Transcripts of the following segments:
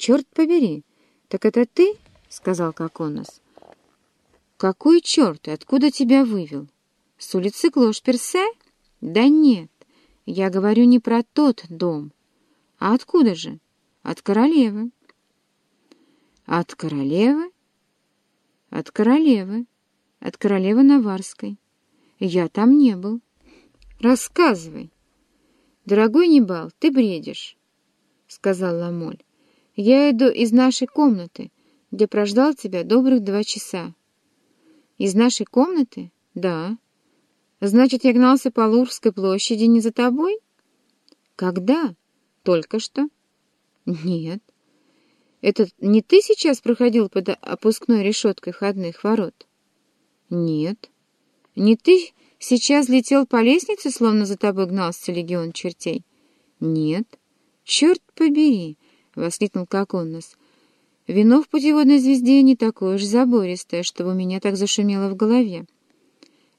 «Черт побери! Так это ты?» — сказал Коконос. «Какой черт? Откуда тебя вывел? С улицы Клош-Персе? Да нет, я говорю не про тот дом. А откуда же? От королевы». «От королевы?» «От королевы. От королевы Наварской. Я там не был. Рассказывай». «Дорогой Небал, ты бредишь», — сказал Ламоль. «Я иду из нашей комнаты, где прождал тебя добрых два часа». «Из нашей комнаты? Да. Значит, я гнался по Лурской площади не за тобой?» «Когда? Только что?» «Нет. Это не ты сейчас проходил под опускной решеткой входных ворот?» «Нет. Не ты Сейчас летел по лестнице, словно за тобой гнался легион чертей? Нет. Черт побери! — воскликнул Коконнос. Вино в путеводной звезде не такое уж забористое, чтобы у меня так зашумело в голове.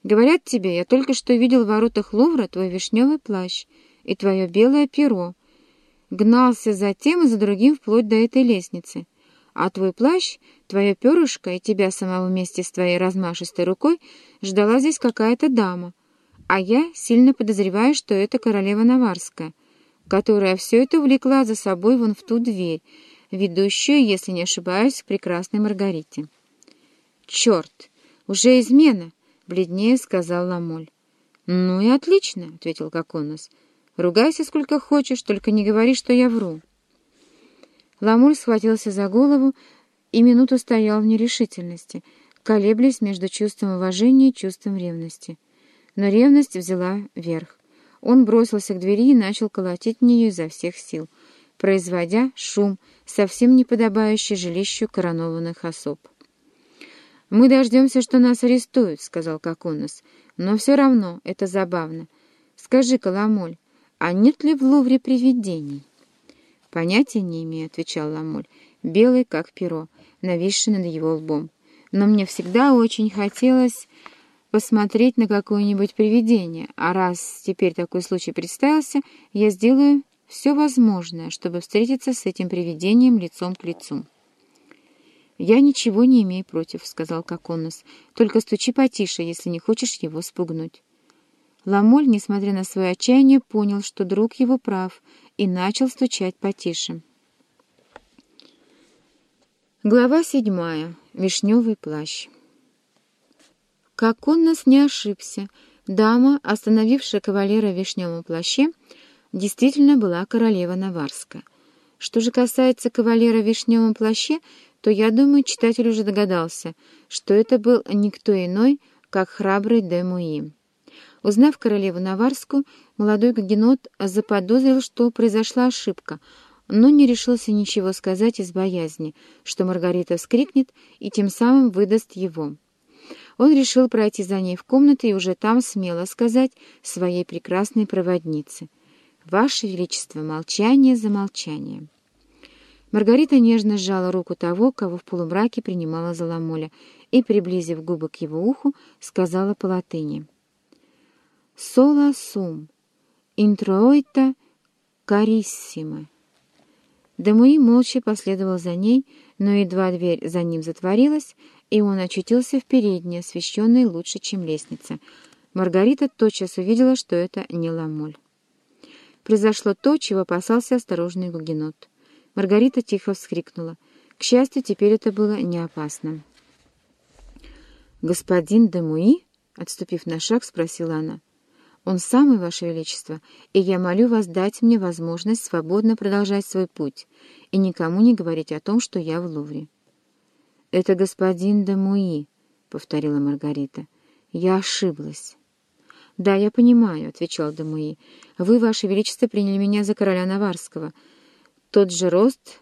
Говорят тебе, я только что видел в воротах Лувра твой вишневый плащ и твое белое перо. Гнался за тем и за другим вплоть до этой лестницы. А твой плащ, твое перышко и тебя самого вместе с твоей размашистой рукой ждала здесь какая-то дама. А я сильно подозреваю, что это королева Наварская, которая все это увлекла за собой вон в ту дверь, ведущую, если не ошибаюсь, к прекрасной Маргарите. «Черт! Уже измена!» — бледнее сказал Ламоль. «Ну и отлично!» — ответил Коконос. «Ругайся сколько хочешь, только не говори, что я вру». Ламуль схватился за голову и минуту стоял в нерешительности, колеблясь между чувством уважения и чувством ревности. Но ревность взяла верх. Он бросился к двери и начал колотить в нее изо всех сил, производя шум, совсем не подобающий жилищу коронованных особ. «Мы дождемся, что нас арестуют», — сказал Коконос. «Но все равно это забавно. Скажи, Коломоль, а нет ли в Лувре привидений?» «Понятия не имею», — отвечал Ламоль, белый, как перо, нависший над его лбом. «Но мне всегда очень хотелось посмотреть на какое-нибудь привидение, а раз теперь такой случай представился, я сделаю все возможное, чтобы встретиться с этим привидением лицом к лицу». «Я ничего не имею против», — сказал Коконос. «Только стучи потише, если не хочешь его спугнуть». Ламоль, несмотря на свое отчаяние, понял, что друг его прав, и начал стучать потише. Глава седьмая. Вишневый плащ. Как он нас не ошибся, дама, остановившая кавалера в вишневом плаще, действительно была королева Наварская. Что же касается кавалера в вишневом плаще, то, я думаю, читатель уже догадался, что это был никто иной, как храбрый Демуи. Узнав королеву Наварскую, молодой гагенот заподозрил, что произошла ошибка, но не решился ничего сказать из боязни, что Маргарита вскрикнет и тем самым выдаст его. Он решил пройти за ней в комнату и уже там смело сказать своей прекрасной проводнице «Ваше Величество, молчание за молчанием». Маргарита нежно сжала руку того, кого в полумраке принимала за ламоля, и, приблизив губы к его уху, сказала по латыни — «Сола сум, интроита кариссима». Демуи молча последовал за ней, но едва дверь за ним затворилась, и он очутился в передней, освещенной лучше, чем лестница. Маргарита тотчас увидела, что это не ламоль. Произошло то, чего опасался осторожный гугенот. Маргарита тихо вскрикнула. К счастью, теперь это было не опасно. «Господин Демуи?» — отступив на шаг, спросила она. Он самый, Ваше Величество, и я молю вас дать мне возможность свободно продолжать свой путь и никому не говорить о том, что я в Лувре. — Это господин Дамуи, — повторила Маргарита. — Я ошиблась. — Да, я понимаю, — отвечал Дамуи. — Вы, Ваше Величество, приняли меня за короля Наварского. Тот же рост,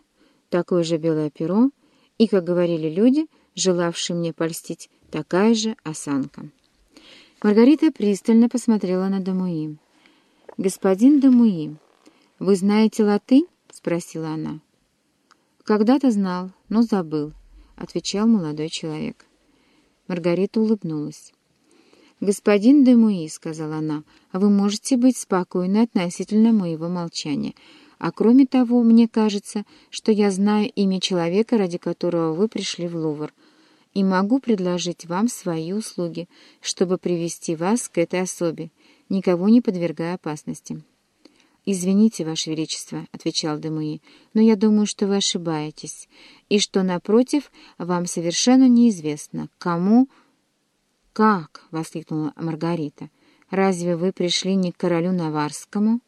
такое же белое перо, и, как говорили люди, желавшие мне польстить, такая же осанка. Маргарита пристально посмотрела на Дамуи. «Господин Дамуи, вы знаете латынь?» — спросила она. «Когда-то знал, но забыл», — отвечал молодой человек. Маргарита улыбнулась. «Господин Демуи», — сказала она, — «вы можете быть спокойны относительно моего молчания. А кроме того, мне кажется, что я знаю имя человека, ради которого вы пришли в Лувр, и могу предложить вам свои услуги, чтобы привести вас к этой особе, никого не подвергая опасности». «Извините, Ваше Величество», — отвечал Демуи, — «но я думаю, что вы ошибаетесь, и что, напротив, вам совершенно неизвестно, кому...» «Как?» — воскликнула Маргарита. «Разве вы пришли не к королю Наварскому?»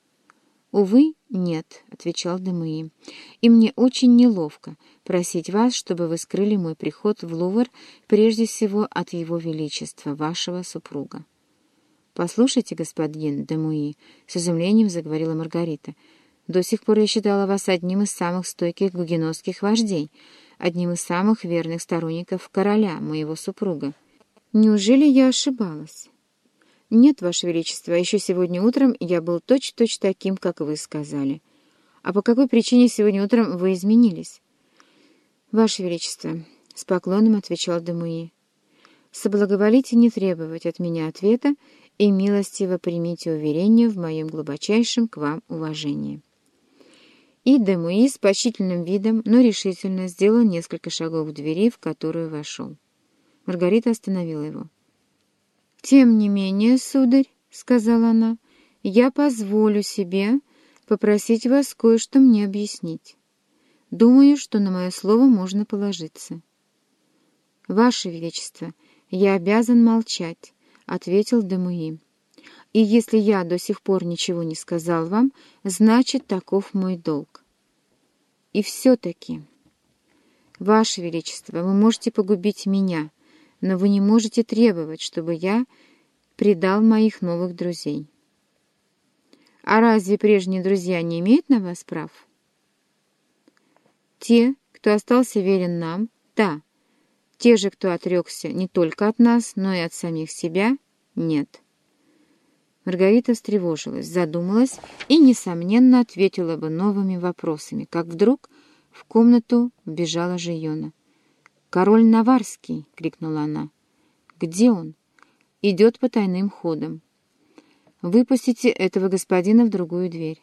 «Увы, нет», — отвечал Демуи, — «и мне очень неловко просить вас, чтобы вы скрыли мой приход в Лувр прежде всего от его величества, вашего супруга». «Послушайте, господин Демуи», — с изумлением заговорила Маргарита, — «до сих пор я считала вас одним из самых стойких гугенотских вождей, одним из самых верных сторонников короля, моего супруга. Неужели я ошибалась?» «Нет, Ваше Величество, еще сегодня утром я был точь-точь таким, как вы сказали. А по какой причине сегодня утром вы изменились?» «Ваше Величество», — с поклоном отвечал Демуи, — «соблаговолите не требовать от меня ответа и милостиво примите уверение в моем глубочайшем к вам уважении». И Демуи с почтительным видом, но решительно сделал несколько шагов к двери, в которую вошел. Маргарита остановила его. «Тем не менее, сударь, — сказала она, — я позволю себе попросить вас кое-что мне объяснить. Думаю, что на мое слово можно положиться». «Ваше Величество, я обязан молчать», — ответил Демуи. «И если я до сих пор ничего не сказал вам, значит, таков мой долг. И все-таки...» «Ваше Величество, вы можете погубить меня», — но вы не можете требовать, чтобы я предал моих новых друзей. А разве прежние друзья не имеют на вас прав? Те, кто остался верен нам, да. Те же, кто отрекся не только от нас, но и от самих себя, нет. Маргарита встревожилась, задумалась и, несомненно, ответила бы новыми вопросами, как вдруг в комнату вбежала Жиона. «Король Наварский!» — крикнула она. «Где он?» «Идет по тайным ходам. Выпустите этого господина в другую дверь».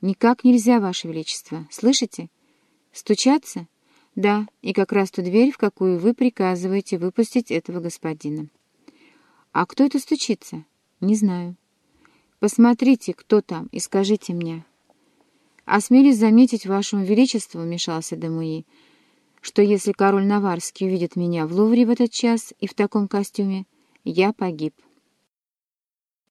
«Никак нельзя, Ваше Величество. Слышите? Стучаться?» «Да, и как раз ту дверь, в какую вы приказываете выпустить этого господина». «А кто это стучится?» «Не знаю». «Посмотрите, кто там, и скажите мне». «Осмелюсь заметить Вашему Величеству», — вмешался Демуи, — что если король Наварский увидит меня в Лувре в этот час и в таком костюме, я погиб».